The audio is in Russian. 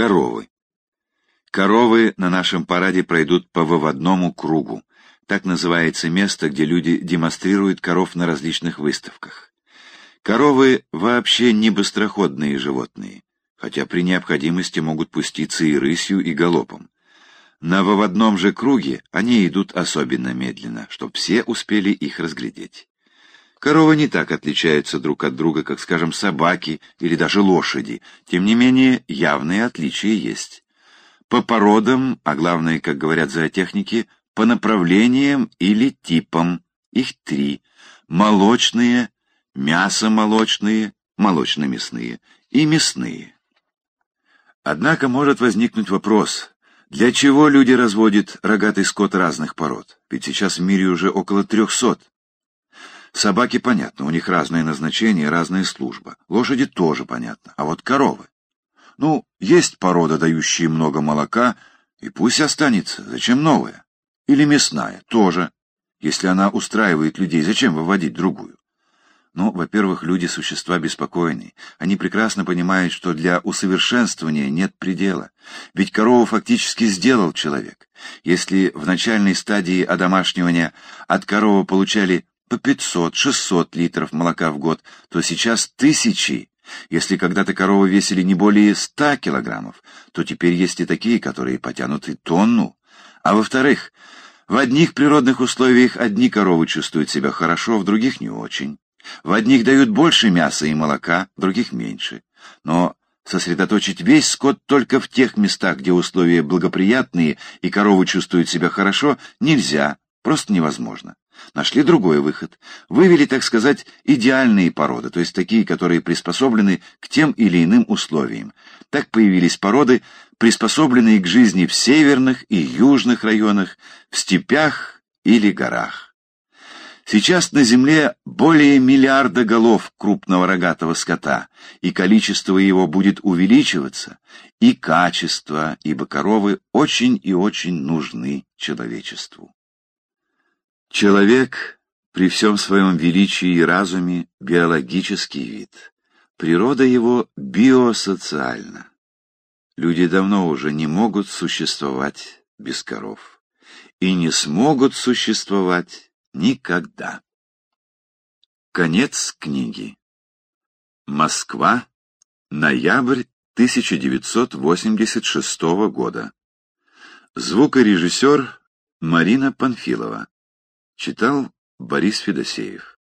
Коровы. Коровы на нашем параде пройдут по выводному кругу. Так называется место, где люди демонстрируют коров на различных выставках. Коровы вообще не быстроходные животные, хотя при необходимости могут пуститься и рысью, и галопом. На выводном же круге они идут особенно медленно, чтобы все успели их разглядеть. Коровы не так отличаются друг от друга, как, скажем, собаки или даже лошади. Тем не менее, явные отличия есть. По породам, а главное, как говорят зоотехники, по направлениям или типам. Их три. Молочные, мясомолочные, молочно-мясные и мясные. Однако может возникнуть вопрос, для чего люди разводят рогатый скот разных пород? Ведь сейчас в мире уже около трехсот. Собаки, понятно, у них разное назначение, разная служба. Лошади тоже понятно. А вот коровы. Ну, есть порода, дающая много молока, и пусть останется. Зачем новая? Или мясная, тоже. Если она устраивает людей, зачем выводить другую? Ну, во-первых, люди — существа беспокойные. Они прекрасно понимают, что для усовершенствования нет предела. Ведь корову фактически сделал человек. Если в начальной стадии одомашнивания от коровы получали по 500-600 литров молока в год, то сейчас тысячи. Если когда-то коровы весили не более 100 килограммов, то теперь есть и такие, которые потянут и тонну. А во-вторых, в одних природных условиях одни коровы чувствуют себя хорошо, в других не очень. В одних дают больше мяса и молока, в других меньше. Но сосредоточить весь скот только в тех местах, где условия благоприятные и коровы чувствуют себя хорошо, нельзя, просто невозможно. Нашли другой выход. Вывели, так сказать, идеальные породы, то есть такие, которые приспособлены к тем или иным условиям. Так появились породы, приспособленные к жизни в северных и южных районах, в степях или горах. Сейчас на Земле более миллиарда голов крупного рогатого скота, и количество его будет увеличиваться, и качество, ибо коровы очень и очень нужны человечеству. Человек при всем своем величии и разуме биологический вид. Природа его биосоциальна. Люди давно уже не могут существовать без коров. И не смогут существовать никогда. Конец книги. Москва. Ноябрь 1986 года. Звукорежиссер Марина Панфилова. Читал Борис Федосеев